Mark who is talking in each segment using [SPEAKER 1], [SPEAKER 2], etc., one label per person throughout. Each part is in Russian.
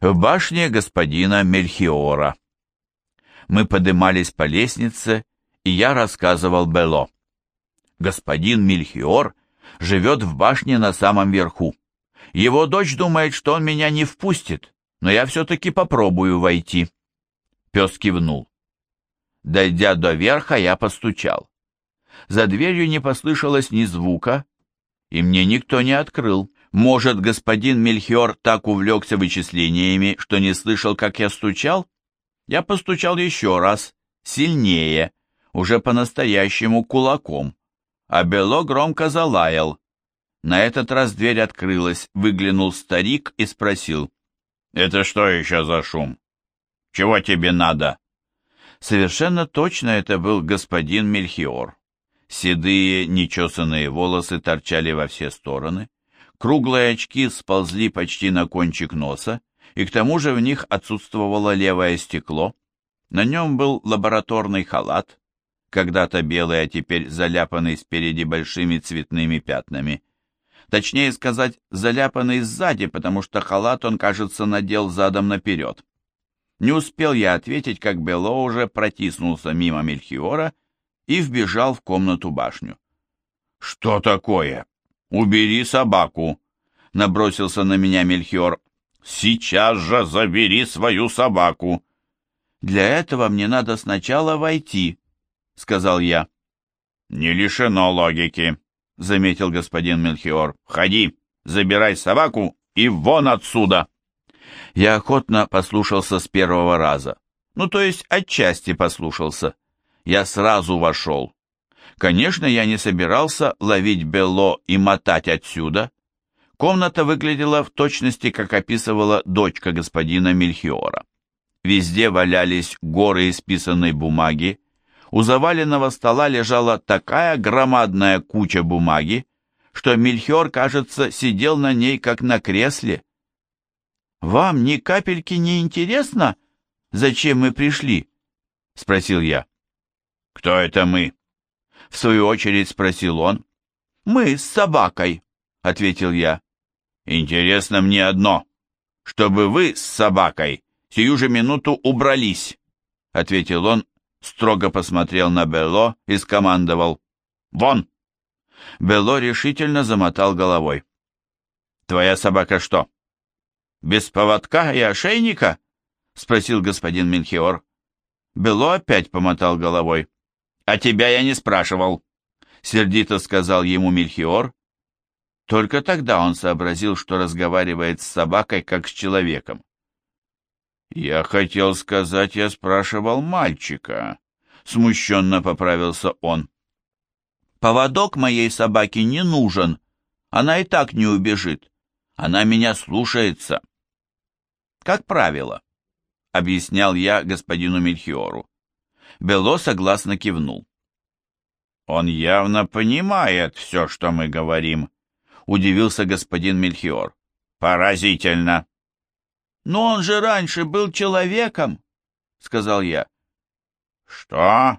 [SPEAKER 1] в башне господина Мельхиора. Мы подымались по лестнице, и я рассказывал Бело. Господин Мельхиор живет в башне на самом верху. Его дочь думает, что он меня не впустит, но я все-таки попробую войти. Пес кивнул. Дойдя до верха, я постучал. За дверью не послышалось ни звука, и мне никто не открыл. Может, господин Мельхиор так увлекся вычислениями, что не слышал, как я стучал? Я постучал еще раз, сильнее, уже по-настоящему кулаком, а Бело громко залаял. На этот раз дверь открылась, выглянул старик и спросил. «Это что еще за шум? Чего тебе надо?» Совершенно точно это был господин Мельхиор. Седые, нечесанные волосы торчали во все стороны, круглые очки сползли почти на кончик носа, и к тому же в них отсутствовало левое стекло. На нем был лабораторный халат, когда-то белый, а теперь заляпанный спереди большими цветными пятнами. Точнее сказать, заляпанный сзади, потому что халат он, кажется, надел задом наперед. Не успел я ответить, как Бело уже протиснулся мимо Мельхиора и вбежал в комнату-башню. «Что такое? Убери собаку!» — набросился на меня Мельхиор. «Сейчас же забери свою собаку!» «Для этого мне надо сначала войти», — сказал я. «Не лишено логики», — заметил господин Мельхиор. «Ходи, забирай собаку и вон отсюда!» Я охотно послушался с первого раза. Ну, то есть отчасти послушался я сразу вошел. Конечно, я не собирался ловить Бело и мотать отсюда. Комната выглядела в точности, как описывала дочка господина Мельхиора. Везде валялись горы исписанной бумаги. У заваленного стола лежала такая громадная куча бумаги, что Мельхиор, кажется, сидел на ней, как на кресле. «Вам ни капельки не интересно, зачем мы пришли?» — спросил я. «Кто это мы?» В свою очередь спросил он. «Мы с собакой», — ответил я. «Интересно мне одно, чтобы вы с собакой сию же минуту убрались», — ответил он, строго посмотрел на Белло и скомандовал. «Вон!» Белло решительно замотал головой. «Твоя собака что, без поводка и ошейника?» — спросил господин Мельхиор. Белло опять помотал головой. «А тебя я не спрашивал», — сердито сказал ему Мельхиор. Только тогда он сообразил, что разговаривает с собакой, как с человеком. «Я хотел сказать, я спрашивал мальчика», — смущенно поправился он. «Поводок моей собаке не нужен, она и так не убежит, она меня слушается». «Как правило», — объяснял я господину Мельхиору. Бело согласно кивнул. «Он явно понимает все, что мы говорим», — удивился господин Мельхиор. «Поразительно!» «Но он же раньше был человеком», — сказал я. «Что?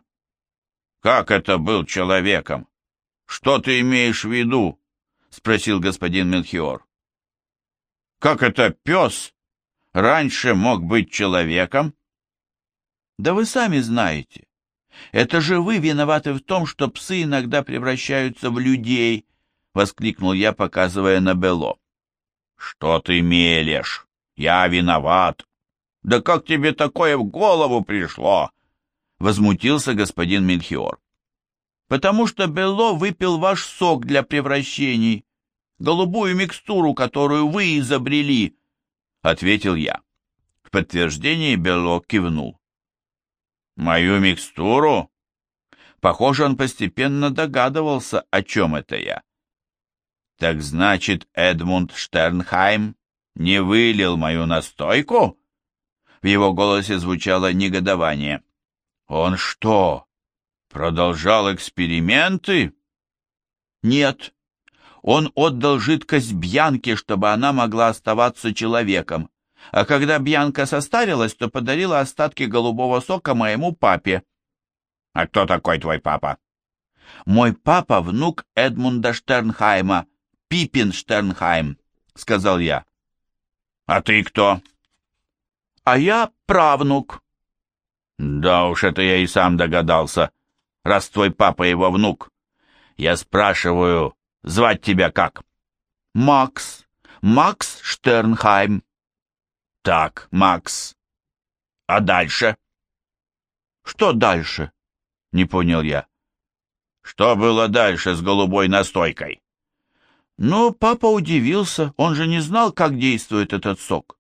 [SPEAKER 1] Как это был человеком? Что ты имеешь в виду?» — спросил господин Мельхиор. «Как это пес раньше мог быть человеком?» Да вы сами знаете. Это же вы виноваты в том, что псы иногда превращаются в людей, — воскликнул я, показывая на Бело. Что ты мелешь? Я виноват. Да как тебе такое в голову пришло? Возмутился господин Мельхиор. Потому что Бело выпил ваш сок для превращений, голубую микстуру, которую вы изобрели, — ответил я. В подтверждение Бело кивнул. Мою микстуру? Похоже, он постепенно догадывался, о чем это я. Так значит, Эдмунд Штернхайм не вылил мою настойку? В его голосе звучало негодование. Он что, продолжал эксперименты? Нет. Он отдал жидкость Бьянке, чтобы она могла оставаться человеком а когда Бьянка состарилась, то подарила остатки голубого сока моему папе. А кто такой твой папа? Мой папа — внук Эдмунда Штернхайма, Пипин Штернхайм, — сказал я. А ты кто? а я правнук». «Да уж, это я и сам догадался, раз твой папа его внук. Я спрашиваю, звать тебя как?»
[SPEAKER 2] «Макс. Макс Штернхайм».
[SPEAKER 1] «Так, Макс. А дальше?»
[SPEAKER 2] «Что дальше?» — не понял я.
[SPEAKER 1] «Что было дальше с голубой настойкой?»
[SPEAKER 2] Ну, папа удивился, он же не знал, как действует этот сок.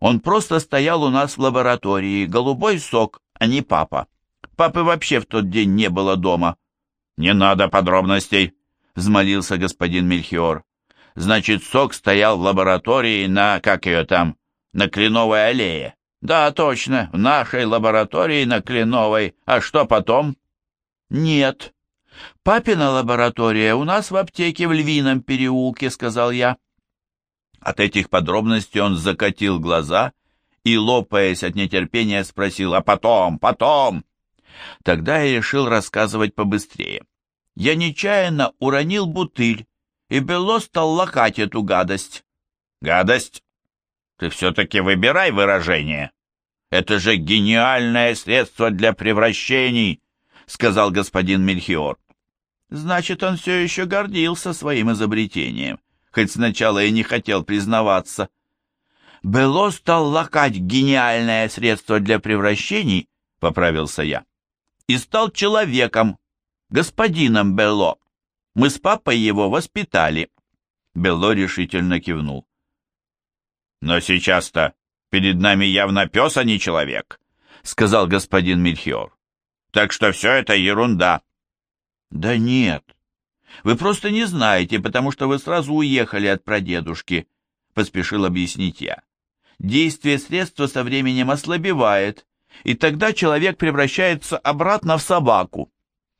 [SPEAKER 2] Он просто стоял у нас в лаборатории, голубой сок, а не папа. Папы вообще в тот день не было дома.
[SPEAKER 1] «Не надо подробностей», — взмолился господин Мельхиор. «Значит, сок стоял в лаборатории на, как ее там, на Кленовой аллее?» «Да, точно, в нашей лаборатории на Кленовой. А что потом?»
[SPEAKER 2] «Нет. Папина лаборатория у нас в аптеке в Львином переулке», — сказал я.
[SPEAKER 1] От этих подробностей он закатил глаза и, лопаясь от нетерпения, спросил «А потом, потом?»
[SPEAKER 2] Тогда я решил рассказывать побыстрее. Я нечаянно уронил бутыль, и Белло стал лакать эту гадость.
[SPEAKER 1] «Гадость? Ты все-таки выбирай выражение. Это же гениальное средство для превращений», — сказал господин Мельхиор.
[SPEAKER 2] Значит, он все еще гордился своим изобретением хоть сначала и не хотел признаваться. Бело стал лакать гениальное средство для превращений, поправился я, и стал человеком, господином Бело. Мы с папой его воспитали. Бело решительно кивнул.
[SPEAKER 1] Но сейчас-то перед нами явно пес, а не человек, сказал господин Мельхиор. Так что все это ерунда.
[SPEAKER 2] Да нет, вы просто не знаете, потому что вы сразу уехали от прадедушки», — поспешил объяснить я. «Действие средства со временем ослабевает, и тогда человек превращается обратно в собаку.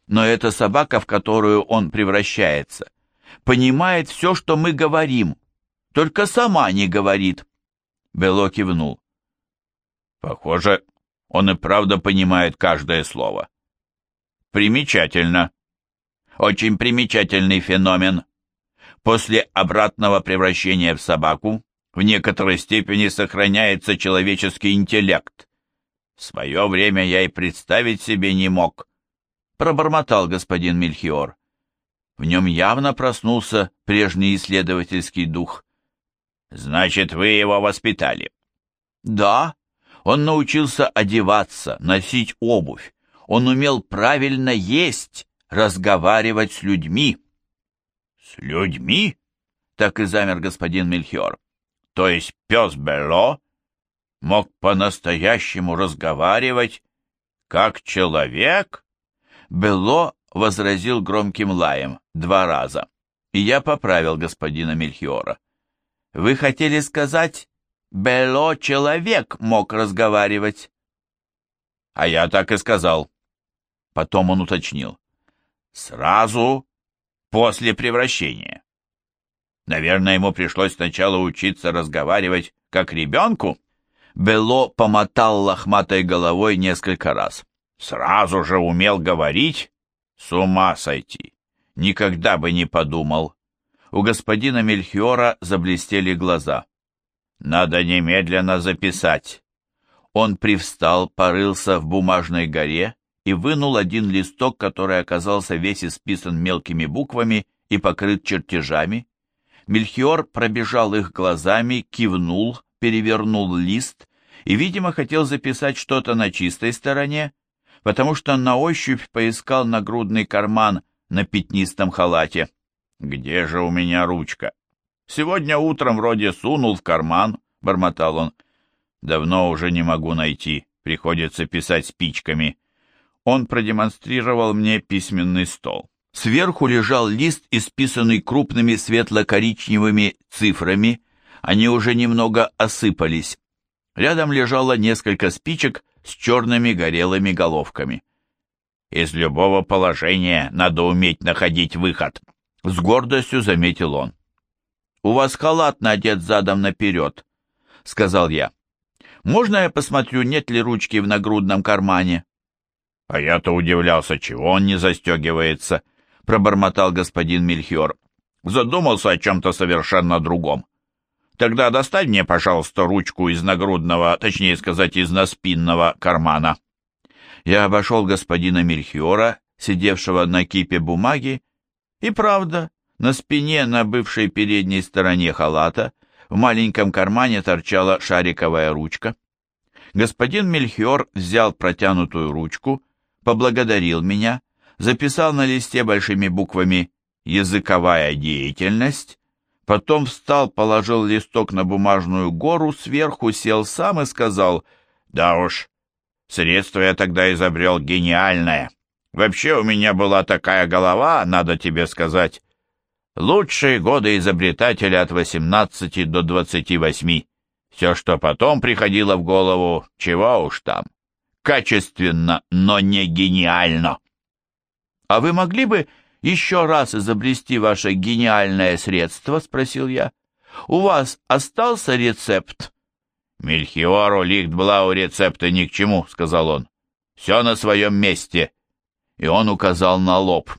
[SPEAKER 2] Но эта собака, в которую он превращается, понимает все, что мы говорим, только сама не говорит». Бело кивнул.
[SPEAKER 1] «Похоже, он и правда понимает каждое слово». «Примечательно», очень примечательный феномен. После обратного превращения в собаку в некоторой степени сохраняется человеческий интеллект. В свое время я и представить себе не мог, пробормотал господин Мельхиор. В нем явно проснулся прежний исследовательский дух. Значит, вы его воспитали?
[SPEAKER 2] Да, он научился одеваться, носить обувь. Он умел правильно есть разговаривать с людьми.
[SPEAKER 1] С людьми?
[SPEAKER 2] Так и замер господин Мельхиор.
[SPEAKER 1] То есть пес Белло мог по-настоящему разговаривать как человек?
[SPEAKER 2] Белло возразил громким лаем два раза, и я поправил господина Мельхиора. Вы хотели сказать, Белло человек мог разговаривать?
[SPEAKER 1] А я так и сказал.
[SPEAKER 2] Потом он уточнил.
[SPEAKER 1] Сразу после превращения. Наверное, ему пришлось сначала учиться разговаривать как ребенку.
[SPEAKER 2] Бело помотал лохматой головой несколько раз.
[SPEAKER 1] Сразу же умел говорить? С ума сойти. Никогда бы не подумал.
[SPEAKER 2] У господина Мельхиора заблестели глаза.
[SPEAKER 1] Надо немедленно записать.
[SPEAKER 2] Он привстал, порылся в бумажной горе и вынул один листок, который оказался весь исписан мелкими буквами и покрыт чертежами. Мельхиор пробежал их глазами, кивнул, перевернул лист и, видимо, хотел записать что-то на чистой стороне, потому что на ощупь поискал нагрудный карман на пятнистом халате.
[SPEAKER 1] «Где же у меня ручка?» «Сегодня утром вроде сунул в карман», — бормотал он. «Давно уже не могу найти, приходится писать спичками». Он продемонстрировал мне письменный стол. Сверху лежал лист, исписанный крупными светло-коричневыми цифрами. Они уже немного осыпались. Рядом лежало несколько спичек с черными горелыми головками. «Из любого положения надо уметь находить выход», — с гордостью заметил он.
[SPEAKER 2] «У вас халат надет задом наперед», — сказал я. «Можно я посмотрю, нет ли ручки в нагрудном кармане?»
[SPEAKER 1] А я-то удивлялся, чего он не застегивается, пробормотал господин Мельхиор. Задумался о чем-то совершенно другом.
[SPEAKER 2] Тогда достань мне, пожалуйста, ручку из нагрудного, точнее сказать, из наспинного кармана.
[SPEAKER 1] Я обошел господина Мельхиора, сидевшего на кипе бумаги, и правда, на спине на бывшей передней стороне халата в маленьком кармане торчала шариковая ручка. Господин Мельхиор взял протянутую ручку, поблагодарил меня, записал на листе большими буквами «Языковая деятельность», потом встал, положил листок на бумажную гору, сверху сел сам и сказал «Да уж, средство я тогда изобрел гениальное. Вообще у меня была такая голова, надо тебе сказать. Лучшие годы изобретателя от 18 до 28. Все, что потом приходило в голову, чего уж там. Качественно, но не гениально. А вы могли бы еще раз изобрести ваше гениальное средство?» — спросил я. «У вас остался рецепт?»
[SPEAKER 2] «Мельхиору Лихтблау рецепта ни к чему», — сказал он. «Все на своем месте». И он указал на лоб.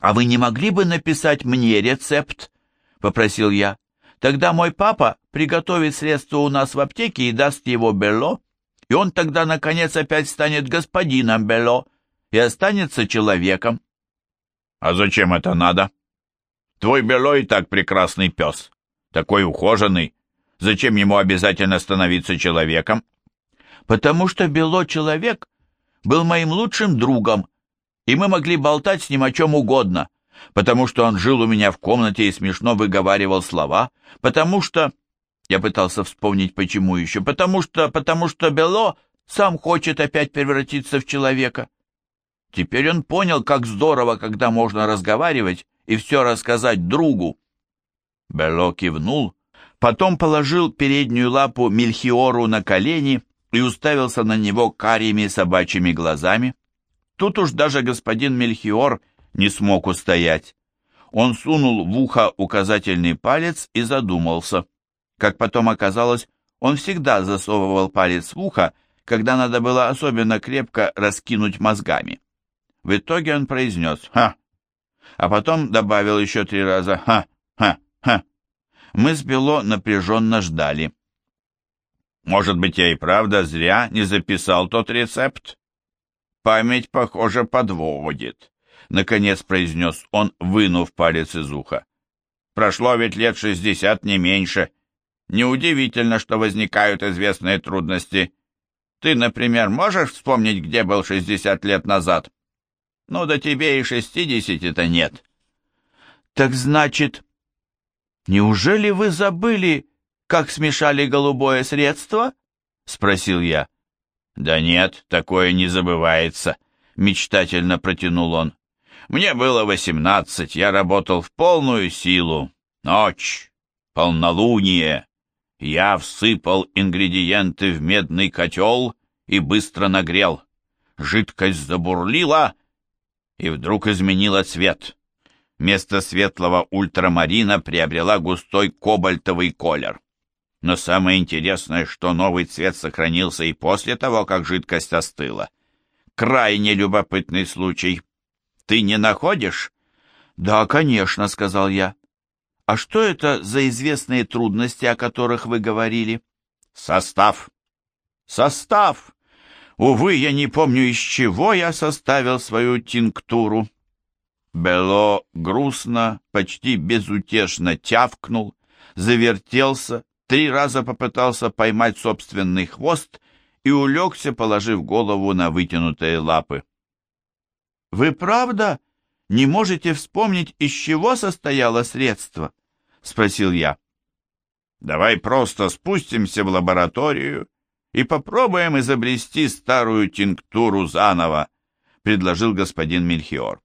[SPEAKER 1] «А вы не могли бы написать мне рецепт?» — попросил я. «Тогда мой папа приготовит средство у нас в аптеке и даст его Белло, и он тогда, наконец, опять станет господином Белло и останется человеком».
[SPEAKER 2] «А зачем это надо? Твой Белло и так прекрасный пес, такой ухоженный. Зачем ему обязательно становиться человеком?»
[SPEAKER 1] «Потому что Белло человек был моим лучшим другом, и мы могли болтать с ним о чем угодно, потому что он жил у меня в комнате и смешно выговаривал слова, потому что...» Я пытался вспомнить, почему еще. «Потому что... потому что Белло сам хочет опять превратиться в человека». Теперь он понял, как здорово, когда можно разговаривать и все рассказать другу. Белло кивнул, потом положил переднюю лапу Мельхиору на колени и уставился на него карими собачьими глазами. Тут уж даже господин Мельхиор не смог устоять. Он сунул в ухо указательный палец и задумался. Как потом оказалось, он всегда засовывал палец в ухо, когда надо было особенно крепко раскинуть мозгами. В итоге он произнес «Ха!», а потом добавил еще три раза «Ха! Ха! Ха!». Мы с Бело напряженно ждали.
[SPEAKER 2] «Может быть, я и правда зря не записал тот рецепт? Память, похоже, подводит», — наконец произнес он, вынув палец из уха. «Прошло ведь лет шестьдесят, не меньше. Неудивительно, что возникают известные трудности. Ты, например, можешь вспомнить, где был шестьдесят лет назад?» Ну, да тебе и шестидесяти-то нет.
[SPEAKER 1] Так значит, неужели вы забыли, как смешали голубое средство? Спросил я.
[SPEAKER 2] Да нет, такое не забывается, мечтательно протянул он. Мне было восемнадцать, я работал в полную силу. Ночь, полнолуние. Я всыпал ингредиенты в медный котел и быстро нагрел. Жидкость забурлила, и вдруг изменила цвет. Вместо светлого ультрамарина приобрела густой кобальтовый колер. Но самое интересное, что новый цвет сохранился и после того, как жидкость остыла. Крайне любопытный случай. Ты не находишь?
[SPEAKER 1] Да, конечно, сказал я. А что это за известные трудности, о которых вы говорили?
[SPEAKER 2] Состав. Состав, Увы, я не помню, из чего я составил свою тинктуру. Бело грустно, почти безутешно тявкнул, завертелся, три раза попытался поймать собственный хвост и улегся, положив голову на вытянутые лапы.
[SPEAKER 1] «Вы правда не можете вспомнить, из чего состояло средство?» — спросил я.
[SPEAKER 2] «Давай просто спустимся в лабораторию и попробуем изобрести старую тинктуру заново», — предложил господин Мельхиор.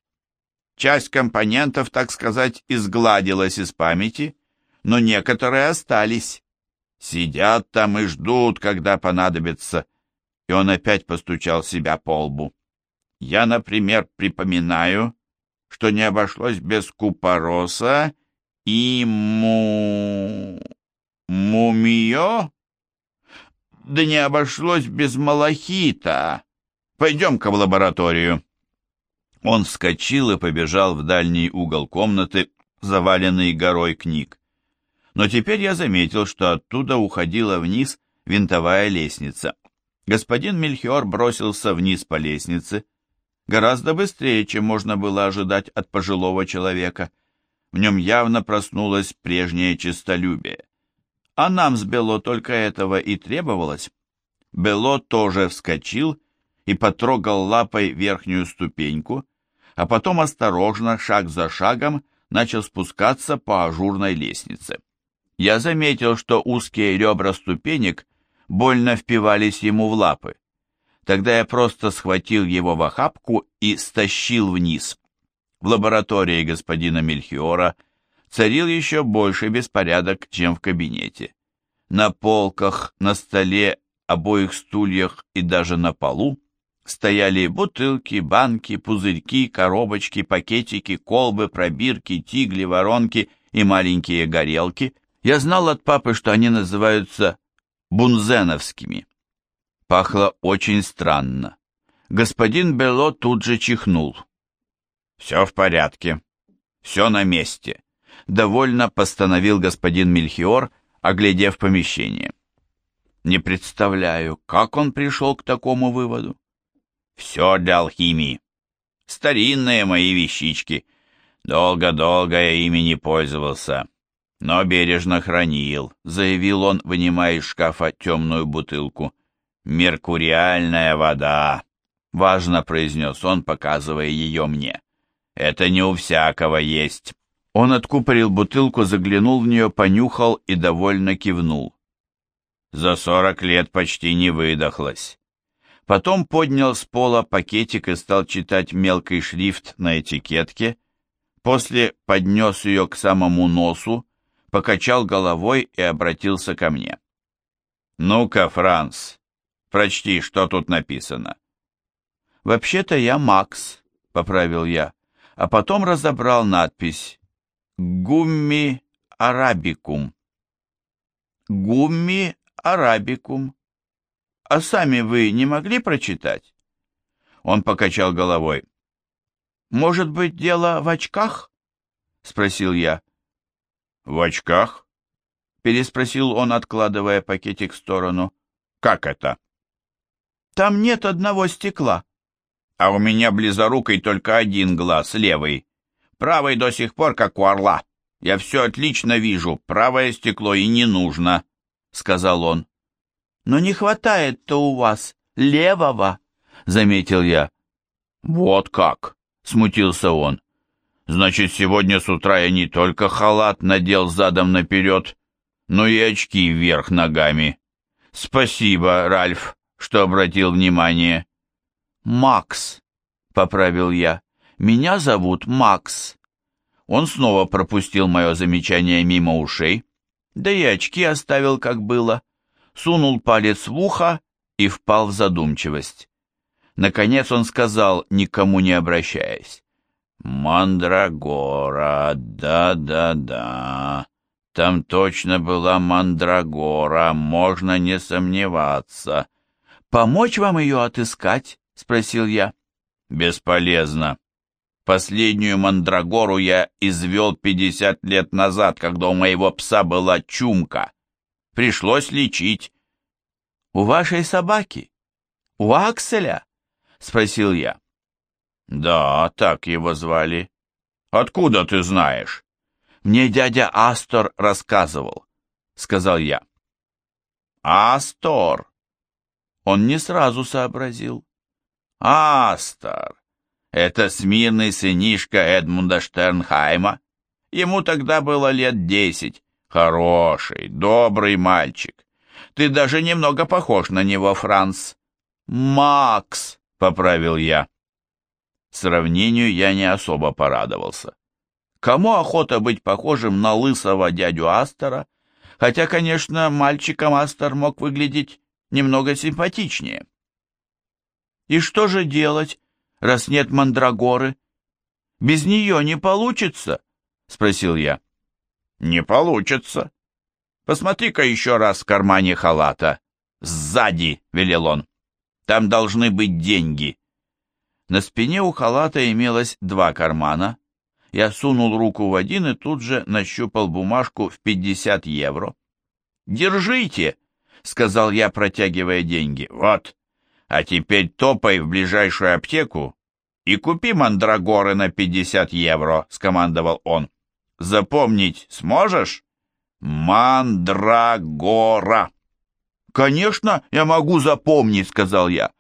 [SPEAKER 2] Часть компонентов, так сказать, изгладилась из памяти, но некоторые остались. Сидят там и ждут, когда понадобится. И он опять постучал себя по лбу. Я, например, припоминаю, что не обошлось без купороса и му... мумио? Да не обошлось без малахита. Пойдем-ка в лабораторию. Он вскочил и побежал в дальний угол комнаты, заваленный горой книг. Но теперь я заметил, что оттуда уходила вниз винтовая лестница. Господин Мельхиор бросился вниз по лестнице, гораздо быстрее, чем можно было ожидать от пожилого человека. В нем явно проснулось прежнее честолюбие. А нам с Бело только этого и требовалось. Бело тоже вскочил и потрогал лапой верхнюю ступеньку, а потом осторожно, шаг за шагом, начал спускаться по ажурной лестнице. Я заметил, что узкие ребра ступенек больно впивались ему в лапы. Тогда я просто схватил его в охапку и стащил вниз. В лаборатории господина Мельхиора царил еще больше беспорядок, чем в кабинете. На полках, на столе, обоих стульях и даже на полу стояли бутылки, банки, пузырьки, коробочки, пакетики, колбы, пробирки, тигли, воронки и маленькие горелки. Я знал от папы, что они называются бунзеновскими. Пахло очень странно. Господин Бело тут же чихнул. «Все в порядке. Все на месте», — довольно постановил господин Мельхиор, оглядев помещение. Не представляю, как он пришел к такому выводу. Все для алхимии. Старинные мои вещички. Долго-долго я ими не пользовался, но бережно хранил, заявил он, вынимая из шкафа темную бутылку. «Меркуриальная вода», — важно произнес он, показывая ее мне. «Это не у всякого есть». Он откупорил бутылку, заглянул в нее, понюхал и довольно кивнул. За сорок лет почти не выдохлась. Потом поднял с пола пакетик и стал читать мелкий шрифт на этикетке, после поднес ее к самому носу, покачал головой и обратился ко мне. «Ну-ка, Франц, Прочти, что тут написано. Вообще-то я Макс, поправил я, а потом разобрал надпись Гумми арабикум. Гумми арабикум. А сами вы не могли прочитать? Он покачал головой. Может быть, дело в очках? спросил я. В очках? переспросил он, откладывая пакетик в сторону. Как это? Там нет одного стекла. А у меня близорукой только один глаз, левый. Правый до сих пор как у орла. Я все отлично вижу, правое стекло и не нужно, — сказал он. Но не хватает-то у вас левого, — заметил я. Вот как, — смутился он. Значит, сегодня с утра я не только халат надел задом наперед, но и очки вверх ногами. Спасибо, Ральф что обратил внимание. «Макс», — поправил я, — «меня зовут Макс». Он снова пропустил мое замечание мимо ушей, да и очки оставил, как было, сунул палец в ухо и впал в задумчивость. Наконец он сказал, никому не обращаясь, «Мандрагора, да-да-да, там точно была мандрагора, можно не сомневаться. «Помочь вам ее отыскать?» — спросил я. «Бесполезно. Последнюю мандрагору я извел пятьдесят лет назад, когда у моего пса была чумка. Пришлось лечить». «У вашей собаки? У Акселя?» — спросил я. «Да, так его звали. Откуда ты знаешь?» «Мне дядя Астор рассказывал», — сказал я. «Астор», он не сразу сообразил. Астар! Это смирный сынишка Эдмунда Штернхайма. Ему тогда было лет десять. Хороший, добрый мальчик. Ты даже немного похож на него, Франц. Макс, поправил я. Сравнению я не особо порадовался. Кому охота быть похожим на лысого дядю Астора? Хотя, конечно, мальчиком Астор мог выглядеть немного симпатичнее. И что же делать, раз нет мандрагоры? Без нее не получится? Спросил я. Не получится. Посмотри-ка еще раз в кармане халата. Сзади, велел он. Там должны быть деньги. На спине у халата имелось два кармана, Я сунул руку в один и тут же нащупал бумажку в 50 евро. «Держите!» — сказал я, протягивая деньги. «Вот, а теперь топай в ближайшую аптеку и купи мандрагоры на 50 евро», — скомандовал он. «Запомнить сможешь?» «Мандрагора!» «Конечно, я могу запомнить», — сказал я.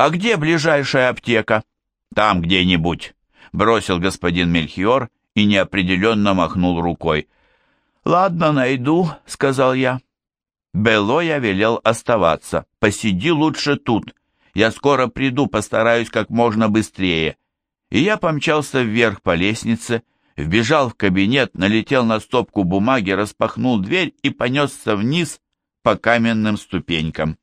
[SPEAKER 2] «А где ближайшая аптека?» «Там где-нибудь», — бросил господин Мельхиор и неопределенно махнул рукой. «Ладно, найду», — сказал я. Бело я велел оставаться. «Посиди лучше тут. Я скоро приду, постараюсь как можно быстрее». И я помчался вверх по лестнице, вбежал в кабинет, налетел на стопку бумаги, распахнул дверь и понесся вниз по каменным ступенькам.